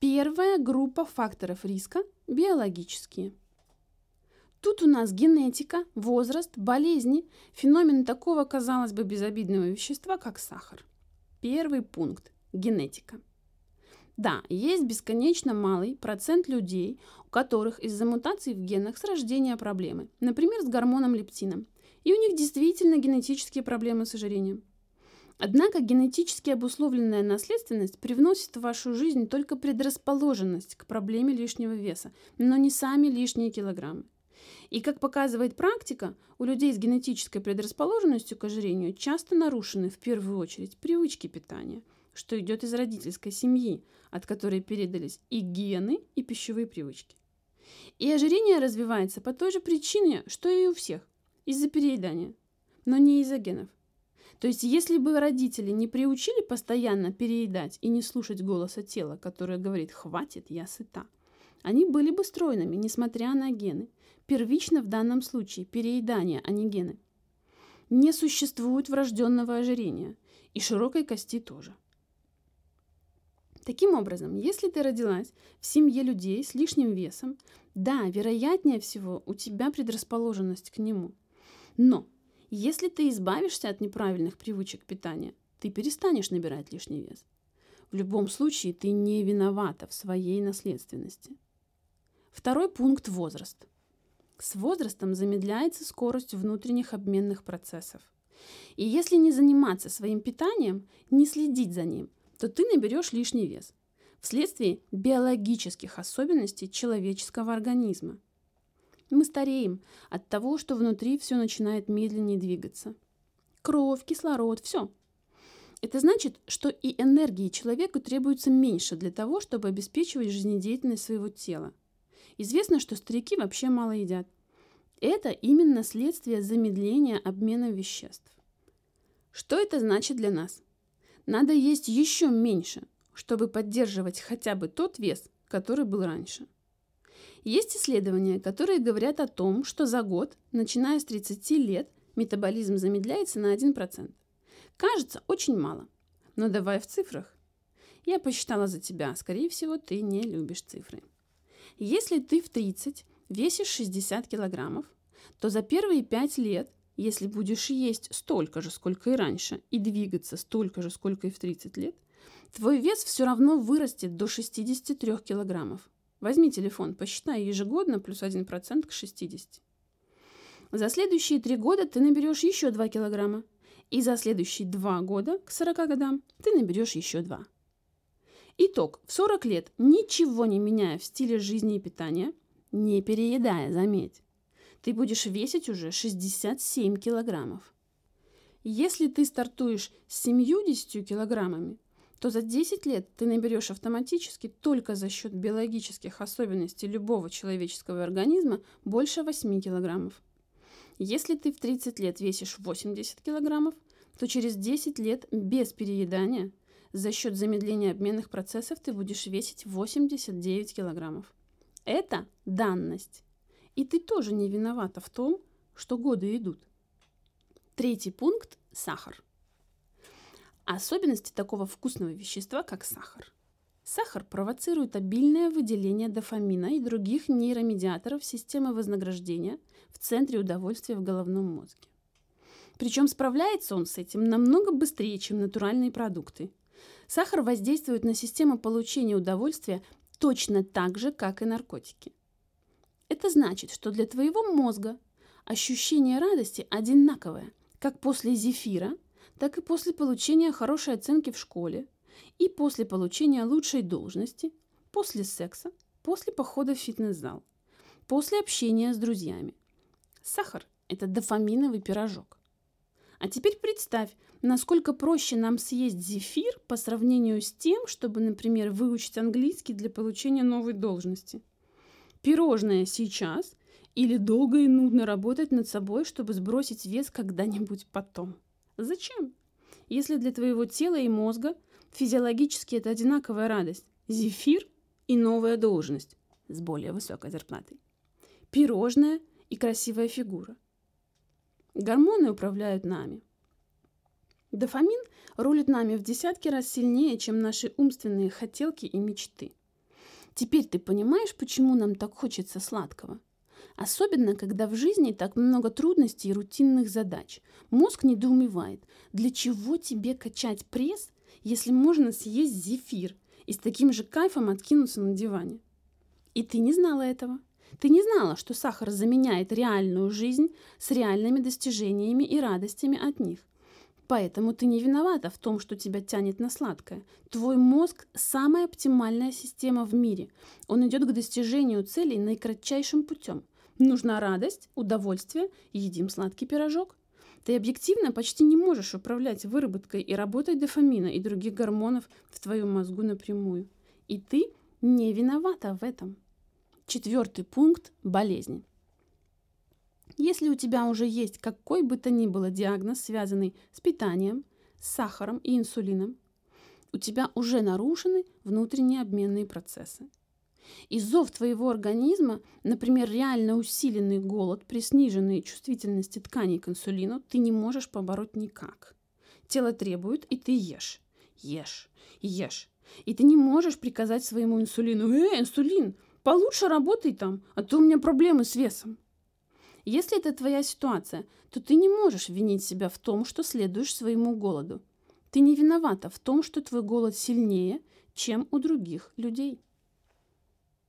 Первая группа факторов риска – биологические. Тут у нас генетика, возраст, болезни, феномен такого, казалось бы, безобидного вещества, как сахар. Первый пункт – генетика. Да, есть бесконечно малый процент людей, у которых из-за мутаций в генах с рождения проблемы, например, с гормоном лептином, и у них действительно генетические проблемы с ожирением. Однако генетически обусловленная наследственность привносит в вашу жизнь только предрасположенность к проблеме лишнего веса, но не сами лишние килограммы. И как показывает практика, у людей с генетической предрасположенностью к ожирению часто нарушены в первую очередь привычки питания, что идет из родительской семьи, от которой передались и гены, и пищевые привычки. И ожирение развивается по той же причине, что и у всех, из-за переедания, но не из-за генов. То есть, если бы родители не приучили постоянно переедать и не слушать голоса тела, которое говорит «хватит, я сыта», они были бы стройными, несмотря на гены. Первично в данном случае переедание, а не гены. Не существует врожденного ожирения, и широкой кости тоже. Таким образом, если ты родилась в семье людей с лишним весом, да, вероятнее всего, у тебя предрасположенность к нему. Но если ты избавишься от неправильных привычек питания, ты перестанешь набирать лишний вес. В любом случае ты не виновата в своей наследственности. Второй пункт – возраст. С возрастом замедляется скорость внутренних обменных процессов. И если не заниматься своим питанием, не следить за ним, то ты наберешь лишний вес вследствие биологических особенностей человеческого организма – мы стареем от того, что внутри все начинает медленнее двигаться. Кровь, кислород, все. Это значит, что и энергии человеку требуется меньше для того, чтобы обеспечивать жизнедеятельность своего тела. Известно, что старики вообще мало едят. Это именно следствие замедления обмена веществ. Что это значит для нас? Надо есть еще меньше, чтобы поддерживать хотя бы тот вес, который был раньше. Есть исследования, которые говорят о том, что за год, начиная с 30 лет, метаболизм замедляется на 1%. Кажется, очень мало. Но давай в цифрах. Я посчитала за тебя. Скорее всего, ты не любишь цифры. Если ты в 30 весишь 60 килограммов, то за первые 5 лет, если будешь есть столько же, сколько и раньше, и двигаться столько же, сколько и в 30 лет, твой вес все равно вырастет до 63 килограммов. Возьми телефон, посчитай ежегодно плюс 1% к 60. За следующие три года ты наберешь еще 2 килограмма. И за следующие два года, к 40 годам, ты наберешь еще 2. Итог. В 40 лет, ничего не меняя в стиле жизни и питания, не переедая, заметь, ты будешь весить уже 67 килограммов. Если ты стартуешь с 70 килограммами, то за 10 лет ты наберешь автоматически только за счет биологических особенностей любого человеческого организма больше 8 килограммов. Если ты в 30 лет весишь 80 килограммов, то через 10 лет без переедания за счет замедления обменных процессов ты будешь весить 89 килограммов. Это данность. И ты тоже не виновата в том, что годы идут. Третий пункт – сахар. Особенности такого вкусного вещества, как сахар. Сахар провоцирует обильное выделение дофамина и других нейромедиаторов системы вознаграждения в центре удовольствия в головном мозге. Причем справляется он с этим намного быстрее, чем натуральные продукты. Сахар воздействует на систему получения удовольствия точно так же, как и наркотики. Это значит, что для твоего мозга ощущение радости одинаковое, как после зефира – так и после получения хорошей оценки в школе, и после получения лучшей должности, после секса, после похода в фитнес-зал, после общения с друзьями. Сахар – это дофаминовый пирожок. А теперь представь, насколько проще нам съесть зефир по сравнению с тем, чтобы, например, выучить английский для получения новой должности. Пирожное сейчас или долго и нудно работать над собой, чтобы сбросить вес когда-нибудь потом. Зачем? Если для твоего тела и мозга физиологически это одинаковая радость. Зефир и новая должность с более высокой зарплатой. Пирожное и красивая фигура. Гормоны управляют нами. Дофамин рулит нами в десятки раз сильнее, чем наши умственные хотелки и мечты. Теперь ты понимаешь, почему нам так хочется сладкого? Особенно, когда в жизни так много трудностей и рутинных задач. Мозг недоумевает, для чего тебе качать пресс, если можно съесть зефир и с таким же кайфом откинуться на диване. И ты не знала этого. Ты не знала, что сахар заменяет реальную жизнь с реальными достижениями и радостями от них. Поэтому ты не виновата в том, что тебя тянет на сладкое. Твой мозг – самая оптимальная система в мире. Он идет к достижению целей наикратчайшим путем. Нужна радость, удовольствие, едим сладкий пирожок. Ты объективно почти не можешь управлять выработкой и работой дофамина и других гормонов в твоем мозгу напрямую. И ты не виновата в этом. Четвертый пункт – болезни. Если у тебя уже есть какой бы то ни было диагноз, связанный с питанием, сахаром и инсулином, у тебя уже нарушены внутренние обменные процессы. И зов твоего организма, например, реально усиленный голод при сниженной чувствительности тканей к инсулину, ты не можешь побороть никак. Тело требует, и ты ешь. Ешь, ешь. И ты не можешь приказать своему инсулину, «Э, инсулин, получше работай там, а то у меня проблемы с весом». Если это твоя ситуация, то ты не можешь винить себя в том, что следуешь своему голоду. Ты не виновата в том, что твой голод сильнее, чем у других людей.